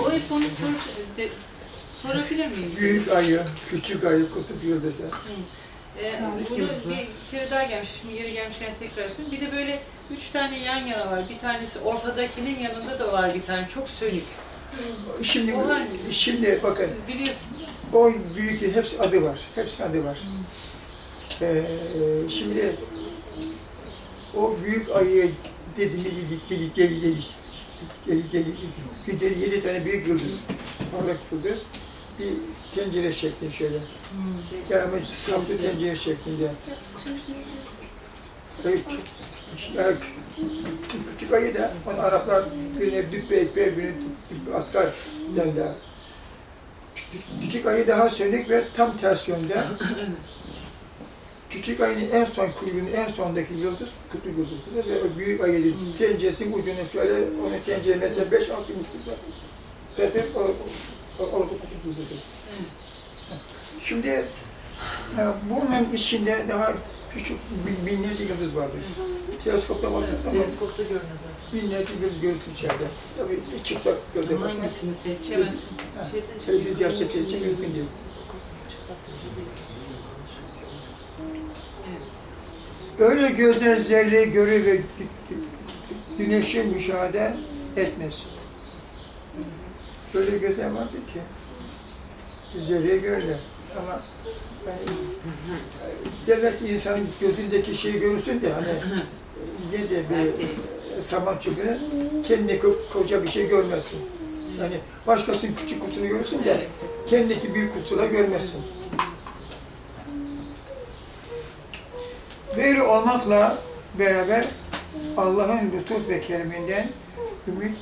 O hep onu sor, de, sorabilir miyim? Büyük ayı, küçük ayı, kutup yıldızı. Ee, bunu bir kere daha gelmiş, şimdi yeri gelmişken tekrar söyleyeyim. Bir de böyle üç tane yan yana var. Bir tanesi ortadakinin yanında da var bir tane. Çok sönük. Şimdi, O hangisi? şimdi bakın, Siz biliyorsunuz. o büyük, hepsi adı var. Hepsinin adı var. Ee, şimdi o büyük ayı dediğimiz bir yedi tane büyük yıldız, parlak yıldız, bir tencere şeklinde şöyle. Yani saplı tencere şeklinde. Evet, yani küçük ayı da onu Araplar birine düppe ekber, birine düppe asgar derler. Küçük ayı daha sönük ve tam ters yönde. Küçük ayının en son kuyruğunun en sondaki yıldız kutup yıldızıdır ve büyük ayı tenceresinin ucunu şöyle onu tencere mesela 5-6 mislidir. Zaten o, o, orada kutup yıldızıdır. Şimdi e, bunun içinde daha küçük bin- binlerce yıldız vardır. Teleskopta baktığınız zaman Teleskopta görünüyor zaten. binlerce yıldız görürsün içeride. Tabii çıplak gözle bakmak. Hangisini seçemezsin? Şöyle biz gerçekçi için mümkün değil. Evet. Öyle gözler zerreyi görür ve gü- gü- güneşi müşahede etmez. Böyle gözler vardır ki zerreyi görürler. Ama yani, demek ki insan gözündeki şeyi görürsün de hani ne de bir saman çöpüne kendine ko- koca bir şey görmezsin. Yani başkasının küçük kutusunu görürsün de kendindeki büyük kutusunu görmezsin. Böyle olmakla beraber Allah'ın lütuf ve kereminden ümit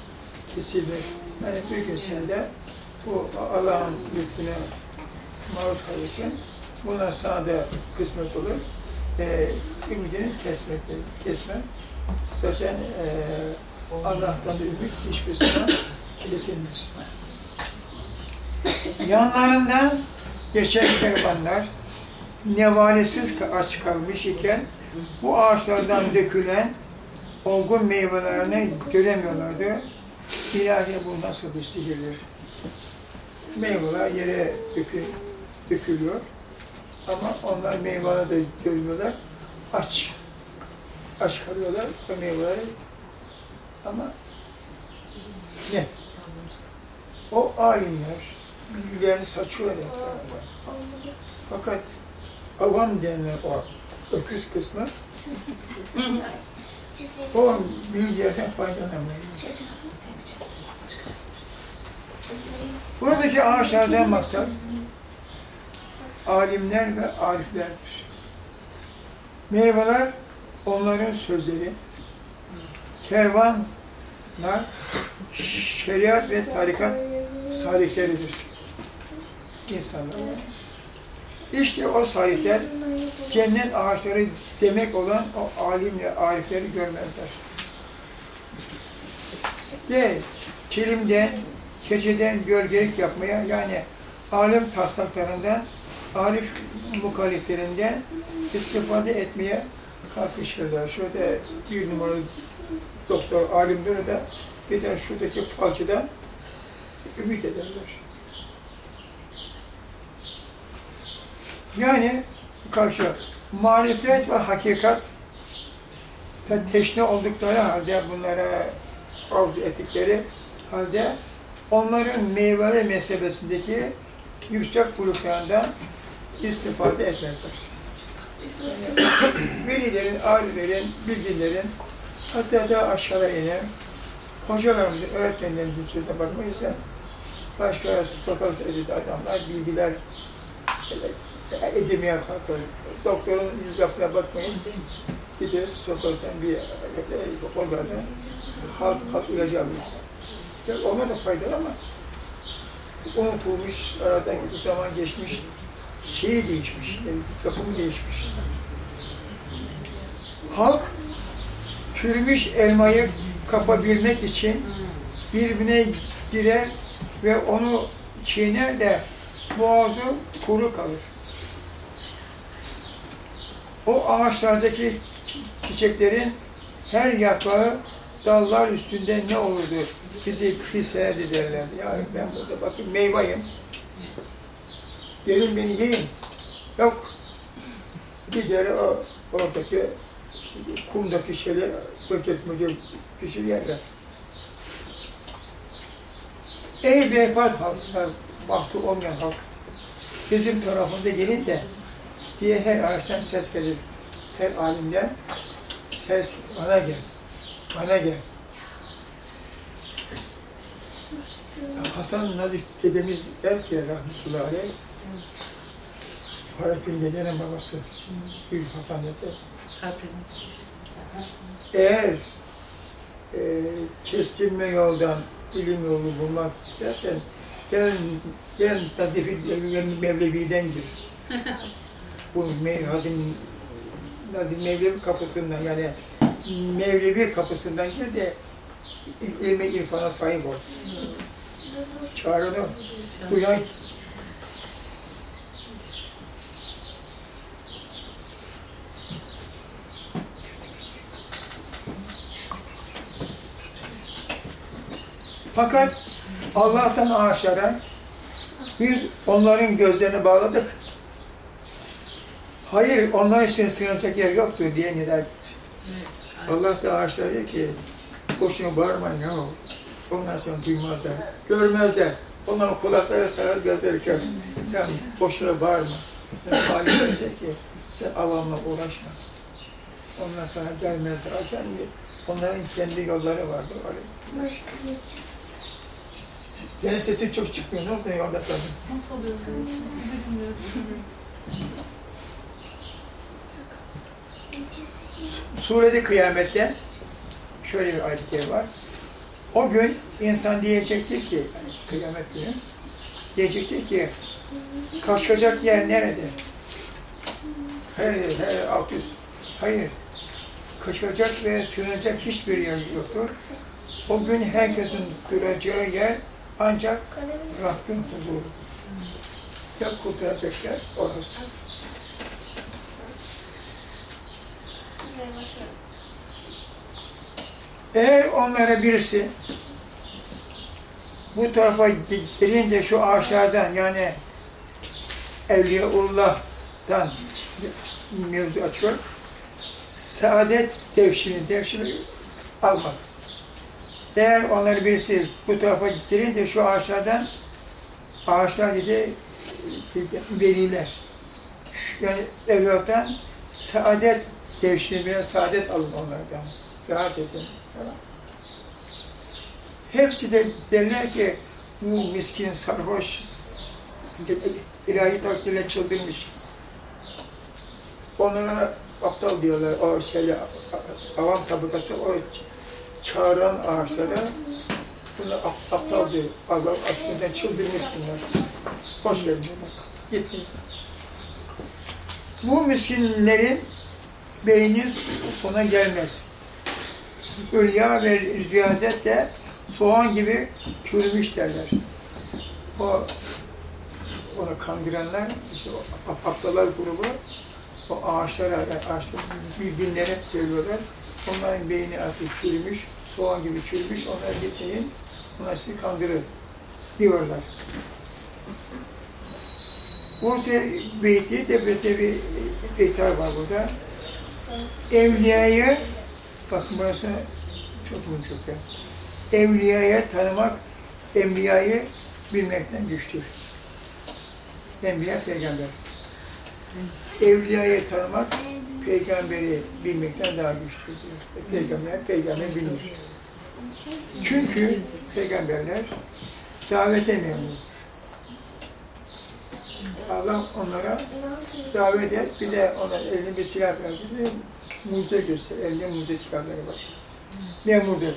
kesilir. Yani bir gün sen de bu Allah'ın lütfuna maruz kalırsın. Buna sana da kısmet olur. Ee, ümidini kesmek, kesme. Zaten ee, Allah'tan da ümit hiçbir zaman kesilmez. Yanlarından geçen kervanlar nevalesiz aç kalmış iken bu ağaçlardan dökülen olgun meyvelerini göremiyorlardı. İlahi bu nasıl bir sihirdir? Meyveler yere dökü, dökülüyor ama onlar meyveleri de görmüyorlar. Aç. Aç kalıyorlar o meyveleri ama ne? O alimler bilgilerini saçıyor etrafa. Fakat avam denilen o öküz kısmı o bilgilerden faydalanmıyor. Buradaki ağaçlardan maksat alimler ve ariflerdir. Meyveler onların sözleri, kervanlar şeriat ve tarikat salihleridir. İnsanlar. İşte o salihler cennet ağaçları demek olan o alimle arifleri görmezler. De kilimden, keçeden gölgelik yapmaya yani alim taslaklarından, arif mukalliflerinden istifade etmeye kalkışırlar. Şurada bir numaralı doktor alimleri de bir de şuradaki falcıdan ümit ederler. Yani karşı marifet ve hakikat teşne oldukları halde bunlara arzu ettikleri halde onların meyveli mezhebesindeki yüksek buluklarından istifade etmezler. Yani velilerin, alimlerin, bilginlerin hatta daha aşağıya inen hocalarımızın, öğretmenlerimizin sözüne bakmayız da başka sokakta adamlar, bilgiler edemeye kalkar. Doktorun yüz lafına bakmayın. Gideriz sokaktan bir oradan halk, halk ilacı alırız. Yani ona da faydalı ama unutulmuş, aradan bir zaman geçmiş, şeyi değişmiş, yani yapımı değişmiş. Halk çürümüş elmayı kapabilmek için birbirine girer ve onu çiğner de boğazı kuru kalır. O ağaçlardaki çi- çiçeklerin her yaprağı dallar üstünde ne olurdu? Bizi pislerdi derlerdi. Ya ben burada bakın meyvayım. Gelin beni yiyin. Yok. Gider o oradaki kumdaki şeyler böcek böcek pişir yerler. Ey vefat halklar, bahtı olmayan halk, bizim tarafımıza gelin de diye her ağaçtan ses gelir. Her alimden ses bana gel, bana gel. Hasan Nazif dedemiz der ki rahmetullahi aleyh, Fahrettin dedenin babası, Büyük Hasan dede. Eğer e, kestirme yoldan ilim yolu bulmak istersen gel, gel Nazifi Mevlevi'den gir. Bu Hazim Mevlevi kapısından yani Mevlevi kapısından gir de il- ilme irfana sahip ol. Çağrını duyan Fakat Allah'tan ağaçlara biz onların gözlerini bağladık. Hayır, onlar için sığınacak yer yoktur diye nida gelir. Allah da ağaçlara diyor ki, boşuna bağırmayın ya. Onlar seni duymazlar, görmezler. Onların kulakları sağır, gözleri kör. Sen boşuna bağırma. Sen halim diyor ki, sen avamla uğraşma. Onlar sana gelmezler. Kendi, onların kendi yolları vardır. Öyle. Senin sesin çok çıkmıyor. Ne oldu yolda kaldın? Not alıyorum. Sizi dinliyorum. Surede kıyamette şöyle bir ayet var. O gün insan diyecektir ki, yani kıyamet günü, diyecektir ki, kaçacak yer nerede? Her her alt üst. Hayır. Kaçacak ve sığınacak hiçbir yer yoktur. O gün herkesin duracağı yer ancak Rabbin huzurudur. Ya kurtaracak yer orası. Eğer onlara birisi bu tarafa girince şu ağaçlardan yani Evliyaullah'tan mevzu açıyor. Saadet devşini, devşini almak. Eğer onları birisi bu tarafa girince şu ağaçlardan ağaçlar dedi veliler. Yani evlattan saadet devşini saadet alın onlardan. Rahat edin falan. Hepsi de derler ki bu miskin sarhoş ilahi takdirle çıldırmış. Onlara aptal diyorlar. O şeyle avam tabakası o çağıran ağaçlara bunlar ap- aptal diyor. Allah aşkından çıldırmış bunlar. Boş verin diyorlar. Gitmeyin. Bu miskinlerin beyni sona gelmez. Hülya ve riyazet de soğan gibi çürümüş derler. O onu kandıranlar, işte o ap- aptallar grubu o ağaçlara, yani ağaçların bir binlere söylüyorlar. Onların beyni artık çürümüş, soğan gibi çürümüş, onlara gitmeyin, onlar sizi kandırır diyorlar. Bu şey, beyti de bir beytar var burada. Evliyayı, bakın burası çok yumuşak ya. Evliyayı tanımak, enbiyayı bilmekten güçtür. Enbiya peygamber. Evliyayı tanımak, peygamberi bilmekten daha güçtür diyor. Peygamber, peygamber bilinir. Çünkü peygamberler davete memnun. Allah onlara davet et, bir de ona eline bir silah verdi, mucize göster, elinde mucize silahları var. Memurdur.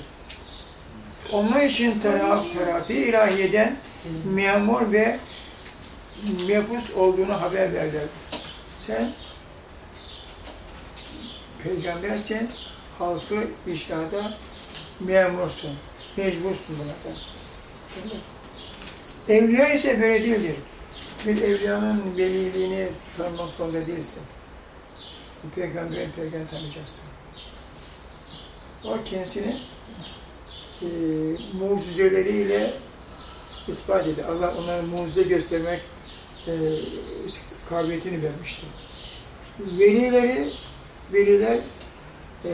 Onlar için taraf, terapi ilahiyeden memur ve mebus olduğunu haber verdiler. Sen peygambersin, halkı işlada memursun, mecbursun buna. Evliya ise böyle değildir. Bir evliyanın veliliğini tanımak zorunda değilsin. Bu peygamberin peygamberini tanıyacaksın. O kendisini e, mucizeleriyle ispat etti. Allah ona mucize göstermek e, kabiliyetini vermişti. Velileri, veliler e,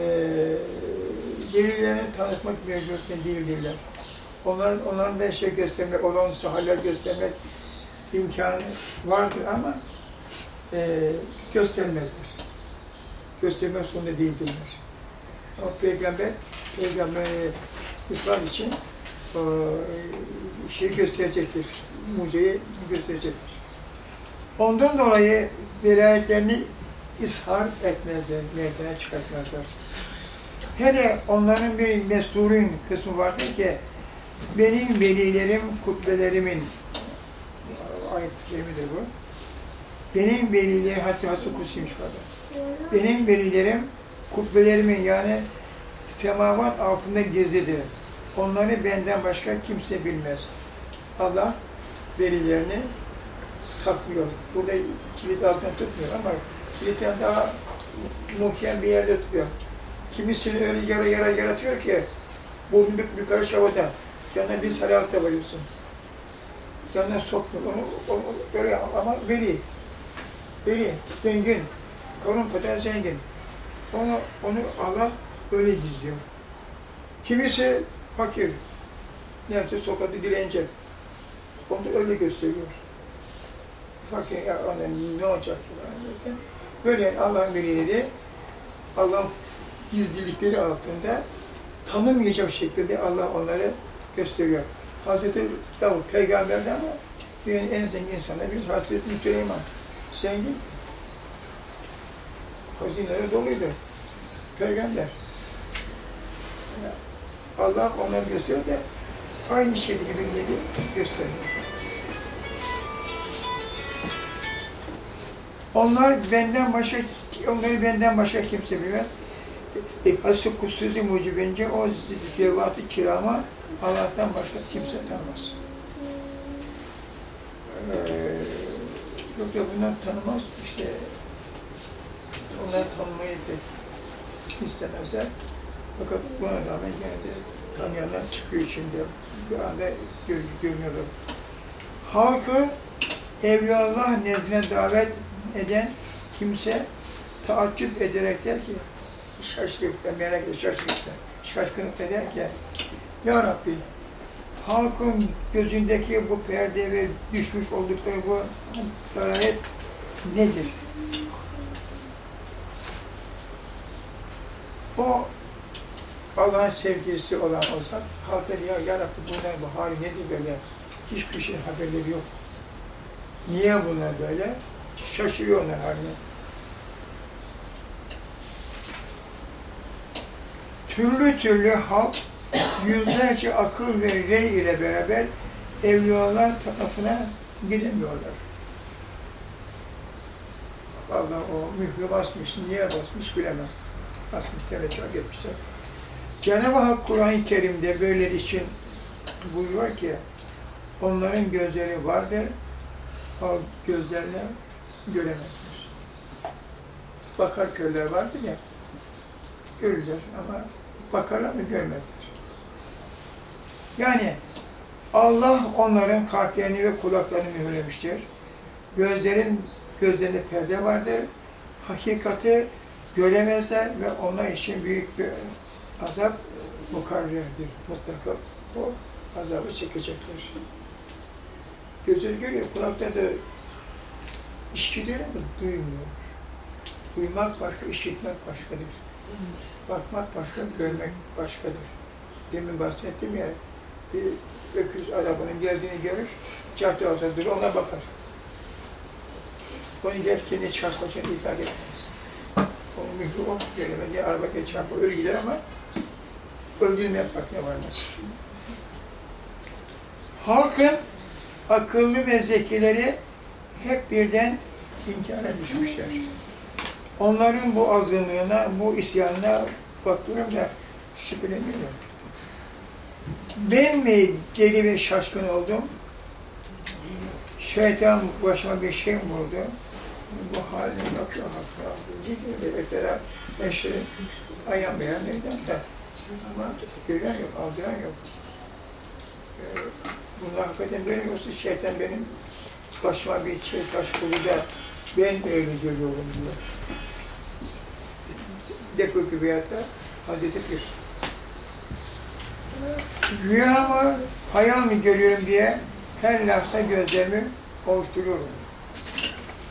velilerini tanıtmak mecburiyetinde değildirler. Onların, onların da şey göstermek, olağanüstü haller göstermek imkanı vardır ama e, göstermezler. Göstermek zorunda değildirler. O peygamber, peygamberi ispat için o, şey gösterecektir, mucizeyi gösterecektir. Ondan dolayı velayetlerini ishar etmezler, meydana çıkartmazlar. Hele onların bir mesturun kısmı vardır ki, benim velilerim, kutbelerimin, ayet kerimidir bu. Benim velilerim, hatta hası kusuymuş pardon. Benim velilerim, kutbelerimin yani semavat altında gezidir. Onları benden başka kimse bilmez. Allah velilerini saklıyor. Burada kilit altına tutmuyor ama kilitten daha muhkem bir yerde tutuyor. Kimisini öyle yara yara yaratıyor ki burnu bük bir karış havada. Yanına bir salatta varıyorsun. Yanına sokmuyor. Onu, onu böyle ama veli. Veli, zengin. Korun kadar zengin. Onu, onu Allah öyle gizliyor. Kimisi fakir. Nerede sokakta dilenecek. Onu da öyle gösteriyor. Fakir ya ona ne olacak falan. Böyle Allah'ın velileri Allah'ın gizlilikleri altında tanımayacak şekilde Allah onları gösteriyor. Hazreti Davut peygamberdi ama dünyanın en zengin insanı bir Hazreti Süleyman. Zengin. Hazineleri doluydu. Peygamber. Allah onları gösteriyor da aynı şey gibi gibi gösteriyor. Onlar benden başka, onları benden başka kimse bilmez. E, Asıl kususi mucibince o zevat-ı kirama Allah'tan başka kimse tanımaz. Ee, yok ya bunlar tanımaz, işte onlar tanımayı da istemezler. Fakat buna rağmen yine de tanıyanlar çıkıyor içinde. Bir anda gör, görünüyorlar. Halkı Evliyaullah nezdine davet eden kimse taaccüp ederek der ki, şaşkınlıkla, merak ediyor, şaşkınlıkla, şaşkınlıkla der ki, Ya Rabbi, halkın gözündeki bu perde ve düşmüş oldukları bu dalalet nedir? O Allah'ın sevgilisi olan o zat, halka diyor, Ya Rabbi bunlar bu hali nedir böyle? Hiçbir şey haberleri yok. Niye bunlar böyle? Şaşırıyor onlar haline. Türlü türlü halk, yüzlerce akıl ve rey ile beraber evliyalar tarafına gidemiyorlar. Allah o mührü basmış, niye basmış bilemem. Basmış, teveccüh etmişler. Cenab-ı Hak Kur'an-ı Kerim'de böyle için buyuruyor ki, onların gözleri vardır, o gözlerine göremezler. Bakar körler vardır ya, görürler ama bakarlar mı görmezler. Yani Allah onların kalplerini ve kulaklarını mühürlemiştir. Gözlerin gözlerinde perde vardır. Hakikati göremezler ve onlar için büyük bir azap mukarrerdir. Mutlaka o azabı çekecekler. Gözleri görüyor, kulakta da işitiyor ama duymuyor. Duymak başka, işitmek başkadır. Bakmak başka, görmek başkadır. Demin bahsettim ya, bir öküz adamının geldiğini görür, cadde ortada durur, ona bakar. Onu gel kendi çarpmasını idrak etmez. Onun mührü o, göremez. Diye araba geç çarpı, ölü gider ama öldürmeye bakmaya varmaz. Halkın akıllı ve zekileri hep birden inkara düşmüşler. Onların bu azgınlığına, bu isyanına bakıyorum da şüpheleniyorum. Ben mi deli ve şaşkın oldum? Şeytan başıma bir şey mi vurdu? Bu haline bakıyor halka. Bebekler eşi ayan beyan meydanda. Ama gören yok, aldıran yok. Ee, bunlar hakikaten benim yoksa şeytan benim başıma bir şey taş buldu da ben öyle görüyorum diyor. Depo gibi hatta Hazreti Pir. Rüya mı, hayal mi görüyorum diye her lahza gözlerimi ovuşturuyorum.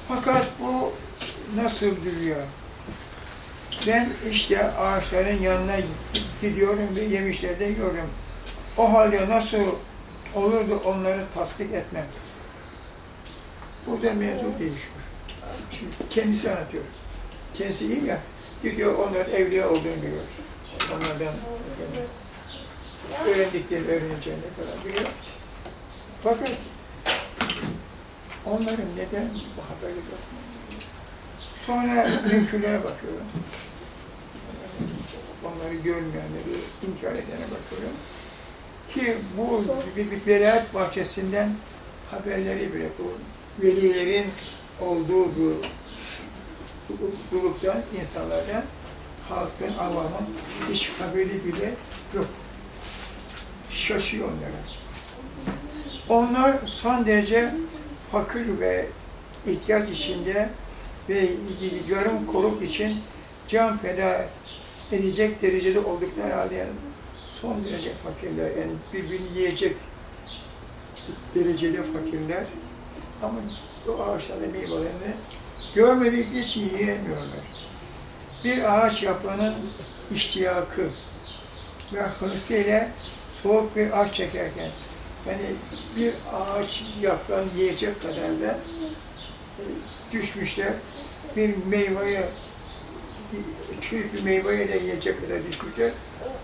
Fakat bu nasıl rüya? Ben işte ağaçların yanına gidiyorum ve yemişlerden yiyorum. O halde nasıl olurdu onları tasdik etmem. Burada mevzu değişiyor. Şimdi kendisi anlatıyor. Kendisi iyi ya, gidiyor onların evliya olduğunu görüyor. Onlardan öğrendiklerini öğreneceğini falan biliyor. Fakat onların neden bu haberi yok? Sonra mümkünlere bakıyorum. Onları görmeyenleri, inkar edene bakıyorum. Ki bu bir, bir belaat bahçesinden haberleri bile bu velilerin olduğu bu gruptan, insanlardan, halkın, avamın hiç haberi bile yok. Şaşıyor onlara. Onlar son derece fakir ve ihtiyaç içinde ve yarım koruk için can feda edecek derecede oldukları halde son derece fakirler. Yani birbirini yiyecek derecede fakirler. Ama o ağaçlarda meyvelerini görmedikleri için yiyemiyorlar. Bir ağaç yaprağının iştiyakı ve hırsıyla soğuk bir ağaç çekerken yani bir ağaç yaprağını yiyecek kadar da e, düşmüşler. Bir meyveye çürük bir meyveye de yiyecek kadar düşmüşler.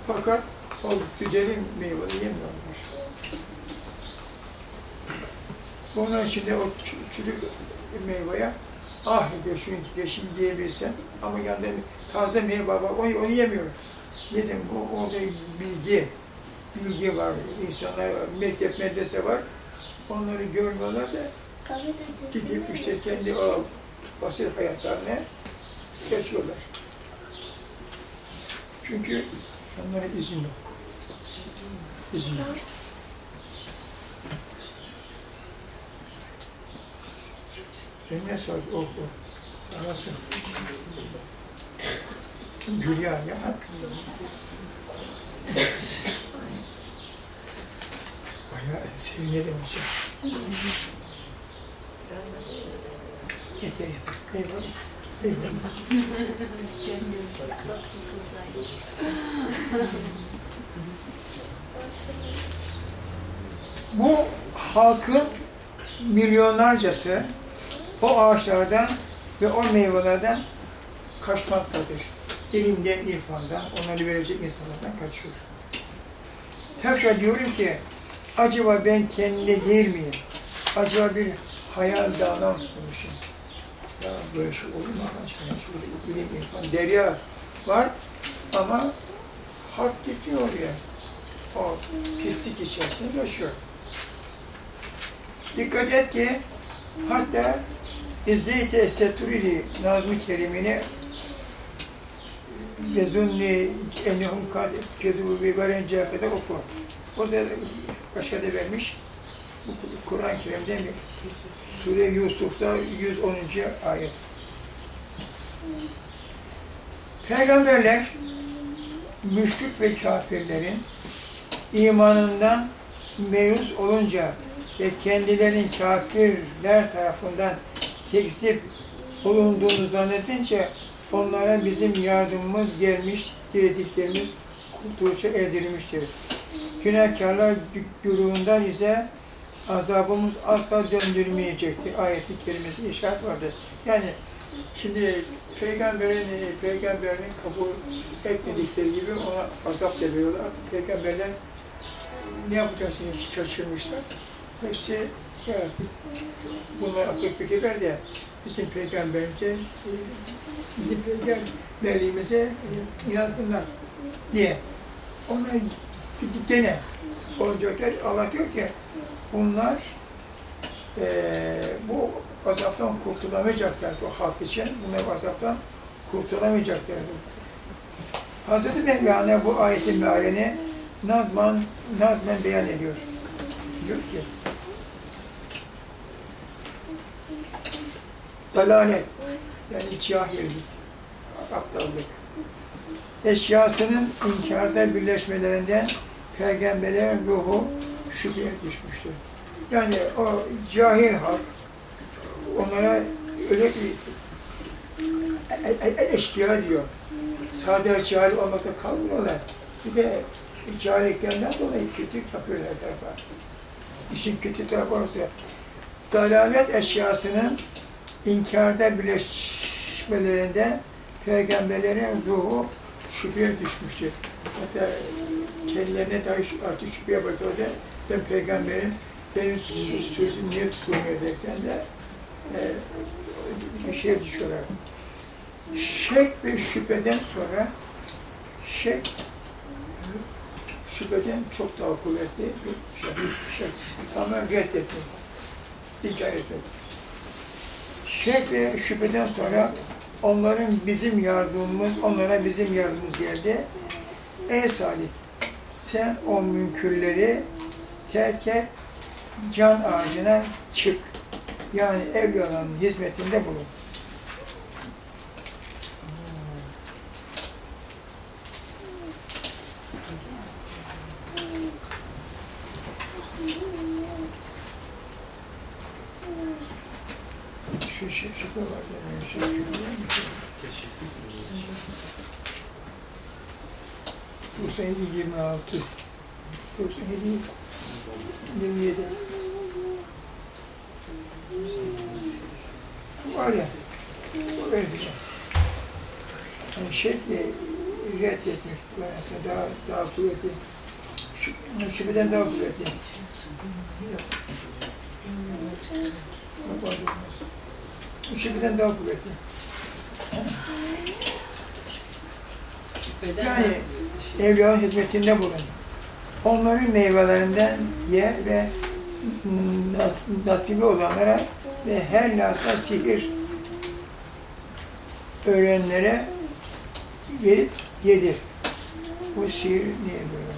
Fakat o güzelim meyveyi yemiyorlar. Onun için de o çü- çürük meyveye ah diyorsun geçin yiyebilsem ama yanında taze meyve var onu, onu yemiyorum. Yedim bu orada bilgi, bilgi var. İnsanlar mektep medrese var. Onları görmüyorlar da gidip işte kendi o basit hayatlarını yaşıyorlar. Çünkü onlara izin yok. İzin yok. Eline sağlık, o, o. Sağ olasın. Hülya ya. Bayağı sevindim hocam. Yeter yeter. Eyvallah. Eyvallah. Bu halkın milyonlarcası o ağaçlardan ve o meyvelerden kaçmaktadır. İlimden, irfandan, onları verecek insanlardan kaçıyor. Tekrar diyorum ki, acaba ben kendimde değil miyim? Acaba bir hayal dağına mı tutmuşum? Ya böyle şey olur mu Allah aşkına? Şurada irfan, derya var ama halk gitmiyor oraya. O pislik içerisinde yaşıyor. Dikkat et ki hatta İzzet-i Esseturili Nazım-ı Kerim'ini Vezunni ennehum kad kedubu varıncaya kadar oku. Orada başka da vermiş. Kur'an-ı Kerim'de mi? Sure Yusuf'ta 110. ayet. Peygamberler müşrik ve kafirlerin imanından meyus olunca ve kendilerinin kafirler tarafından tekzip olunduğunu zannedince onlara bizim yardımımız gelmiş, dilediklerimiz kurtuluşa erdirilmiştir. Günahkarlar güruğundan ise azabımız asla döndürmeyecektir. Ayeti kerimesi işaret vardı. Yani şimdi peygamberin, peygamberin kabul etmedikleri gibi ona azap da veriyorlar. Peygamberler ne yapacaksın hiç şaşırmışlar. Hepsi ya bunlar akıl fikir ver de bizim peygamberimize, e, bizim peygamberliğimize e, inansınlar diye. Onlar gene olacaklar. Allah diyor ki bunlar e, bu azaptan kurtulamayacaklar o halk için. Bunlar azaptan kurtulamayacaklar. Hazreti Mevlana bu ayetin mealini nazman, nazmen beyan ediyor. Diyor ki, dalalet, yani cahillik, aptallık, eşyasının inkarda birleşmelerinden peygamberlerin ruhu şüpheye düşmüştür. Yani o cahil halk onlara öyle bir e- e- eşkıya diyor. Sadece cahil olmakta kalmıyorlar. Bir de cahilliklerinden dolayı kötülük yapıyorlar her tarafa. İşin kötü tarafı orası. Dalalet eşyasının inkarda birleşmelerinden peygamberlerin ruhu şüpheye düşmüştür. Hatta kendilerine dahi artık şüpheye bakıyordu. Ben peygamberin benim sözüm niye tutulmuyor derken de e, şeye düşüyorlar. Şek ve şüpheden sonra şek şüpheden çok daha kuvvetli bir şey. Şek tamamen reddetti. İnkar etti. Şek ve şüpheden sonra onların bizim yardımımız, onlara bizim yardımımız geldi. Ey Salih, sen o münkürleri terk can ağacına çık. Yani evliyaların hizmetinde bulun. Şu şey, şu var yani, şu, şu, şu, Teşekkür ederim. Bu sene 26, 97, 27. Var ya, o öyle bir şey. Yani şey e, reddetmek, manasında daha, daha kuvvetli. Şu, Yok, orada olmaz. Bu şüpheden daha kuvvetli. Yani evliyanın hizmetinde bulun. Onların meyvelerinden ye ve nas- nasibi olanlara ve her nasla sihir öğrenenlere verip yedir. Bu sihir niye böyle?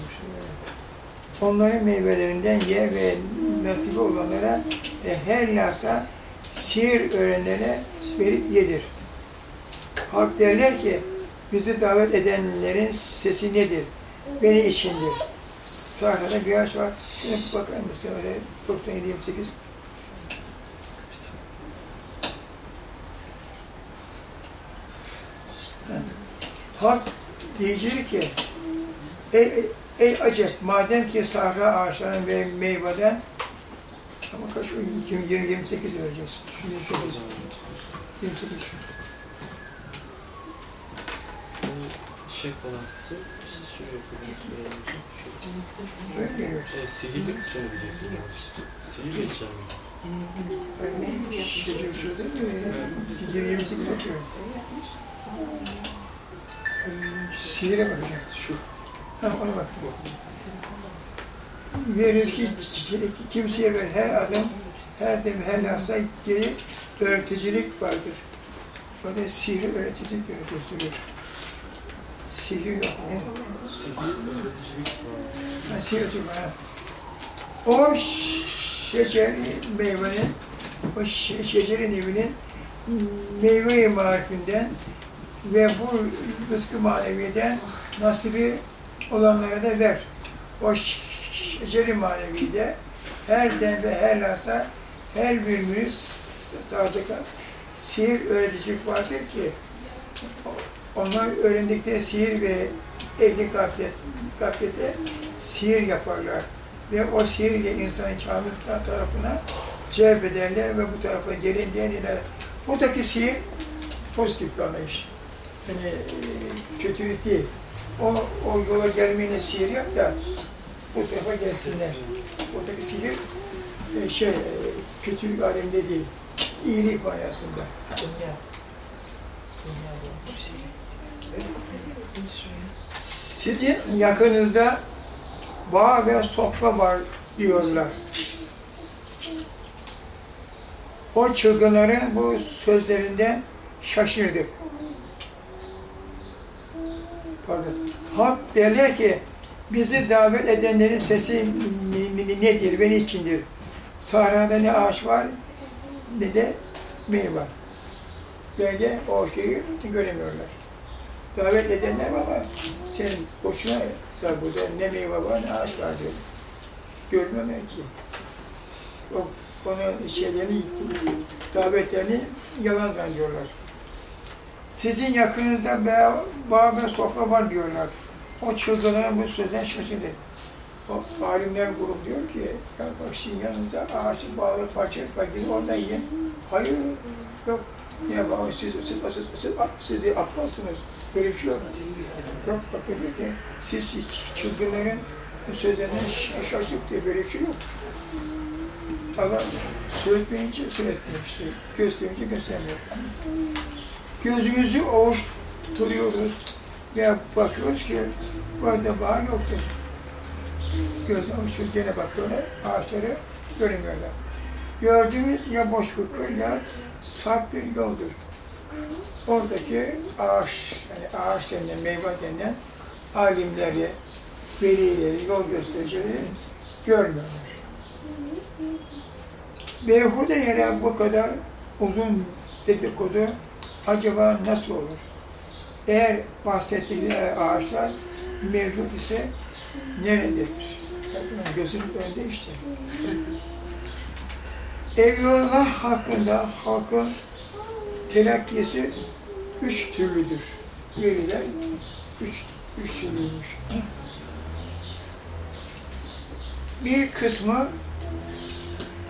Onların meyvelerinden ye ve nasibi olanlara ve her nasla sihir öğrenenlere verip yedir. Halk derler ki, bizi davet edenlerin sesi nedir? Beni içindir. Sahrada bir ağaç var. Bir bakar mısın öyle 97-28. Halk diyecek ki, ey, ey acep, madem ki sahra ağaçların ve meyveden ama kaç o 20, 20 28 vereceğiz. Şu 28. 28 şu. Şek olan kısım siz şöyle okudunuz. Şöyle. Böyle geliyor. E, sihirli kısmı mı diyeceksiniz abi? İçer mi? Ben şey şurada mı? 20 28 bakıyorum. Sihire bakacağım. Şu. Ha, ona bak. Veririz ki kimseye ver her adım, her dem, her lahza geri öğreticilik vardır. Böyle sihri öğreticilik gösteriyor. Sihir yok. Sihir öğreticilik var. Öğreticilik. O şeceri meyvenin, o şe- şecerin evinin meyve-i marifinden ve bu rızkı maneviden nasibi olanlara da ver. O şeceri manevide her dem ve her lasa her bir mürüz sadıka sihir öğreticilik vardır ki onlar öğrendikleri sihir ve ehli gaflet, gaflete sihir yaparlar. Ve o sihirle insanı kamil tarafına celbederler ve bu tarafa gelin diye iner. Buradaki sihir pozitif bir anlayış. Yani e, kötülük değil. O, o yola gelmeyene sihir yap da bu tarafa gelsinler. Buradaki sihir e, şey, e, kötülük alemde değil. İyilik manasında. Sizin yakınızda bağ ve sofra var diyorlar. O çılgınların bu sözlerinden şaşırdık. Pardon. Halk derler ki bizi davet edenlerin sesi nedir ve niçindir? Sahrada ne ağaç var ne de meyve var. Böyle o şeyi göremiyorlar. Davet edenler var ama sen boşuna da burada ne meyve var ne ağaç var diyor. Görmüyorlar ki. O, onun şeylerini, davetlerini yalan zannediyorlar. Sizin yakınızda bağ ve sofra var diyorlar. O çılgınların bu şaşırdı. O alimler grubu diyor ki, ya bak sizin yanınızda ağaçın bağlı parçası var, gidin oradan yiyin. Hayır, yok. Ya bak siz, siz, siz, siz, siz, siz de. Böyle bir şey yok. Yok, bak diyor ki, siz, çılgınların bu sözlerden şa- şaşırdık diye böyle bir şey yok. Allah söyletmeyince söyletmiyor işte. Gösterince göstermiyor. Gözümüzü ovuşturuyoruz ve bakıyoruz ki burada bağ yoktur. Gözle ovuşturup gene bakıyorlar, ağaçları göremiyorlar. Gördüğümüz ya boş bir kır ya sarp bir yoldur. Oradaki ağaç, yani ağaç denilen, meyve denilen alimleri, velileri, yol göstericileri görmüyorlar. Beyhude yere bu kadar uzun dedikodu acaba nasıl olur? Eğer bahsettikleri ağaçlar mevcut ise nerededir? Gözünün önünde işte. Evliyaullah hakkında halkın telakkisi üç türlüdür. Veriler üç, üç türlüymüş. Bir kısmı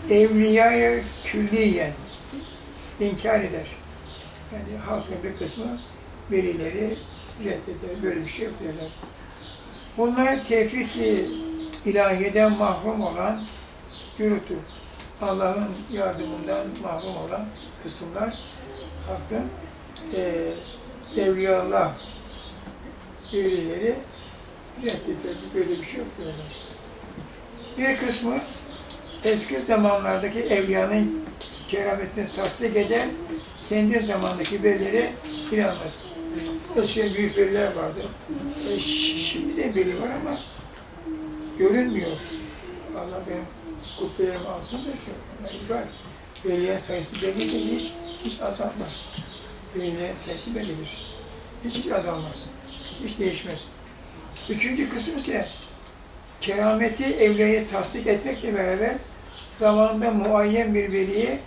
evliyayı külliyen inkar eder. Yani halkın bir kısmı velileri reddeder. Böyle bir şey yok derler. Bunlar tevfik-i ilahiyeden mahrum olan yürütür. Allah'ın yardımından mahrum olan kısımlar hakkın e, evliyaullah velileri reddeder. Böyle bir şey yok diyorlar. Bir kısmı eski zamanlardaki evliyanın kerametini tasdik eden kendi zamandaki belleri inanmaz. Eskiden büyük veliler vardı. E, şi- şimdi de veli var ama görünmüyor. Allah benim kubbelerim altında yani var. Velilerin sayısı bellidir, hiç, hiç azalmaz. Velilerin sayısı bellidir. Hiç hiç azalmaz. Hiç değişmez. Üçüncü kısım ise kerameti evliyayı tasdik etmekle beraber zamanında muayyen bir veliyi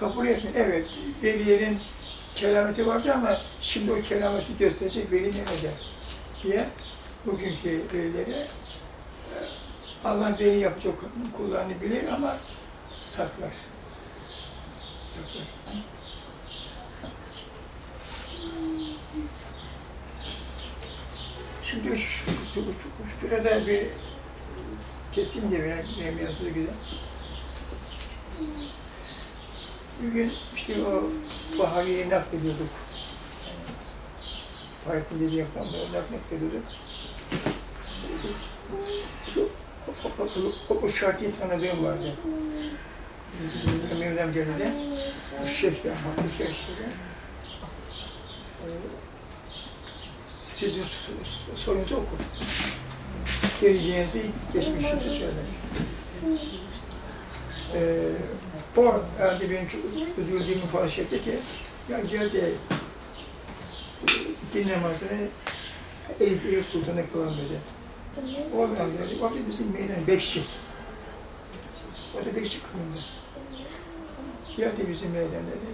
kabul etmiyor. Evet, velilerin kerameti vardı ama şimdi o kerameti gösterecek veli nerede diye bugünkü velileri e, Allah veli yapacak kullarını bilir ama saklar. Saklar. Şimdi şu, şu, şu, şu, şurada bir kesim de veren memnuniyatı güzel. Bir gün işte o Bahari'yi naklediyorduk. Fahrettin dediği yapan böyle naklediyorduk. O, o, o, o şarkıyı tanıdığım vardı. Mevlam Celi'de. O Şeyh Ahmet Yaşlı'da. Sizin so- so- soyunuzu okur. Geleceğinizi, geçmişinizi söyler. Ee, o herhalde benim çok üzüldüğümü fark etti ki ya gel de e, iki namazını Eyüp, Eyüp Sultan'a kılan dedi. Oradan dedi, o da bizim meydan bekçi. O da bekçi kılındı. Geldi bizim meydan dedi,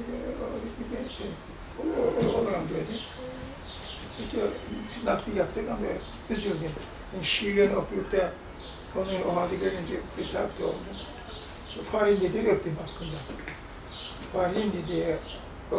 o bir bekçi. O, o, o, oradan dedi. İşte nakli yaptık ama üzüldüm. Yani şiirlerini okuyup da onu o halde görünce bir tarafta oldum. Fahri'nin dediğini öptüm aslında. Fahri'nin dediği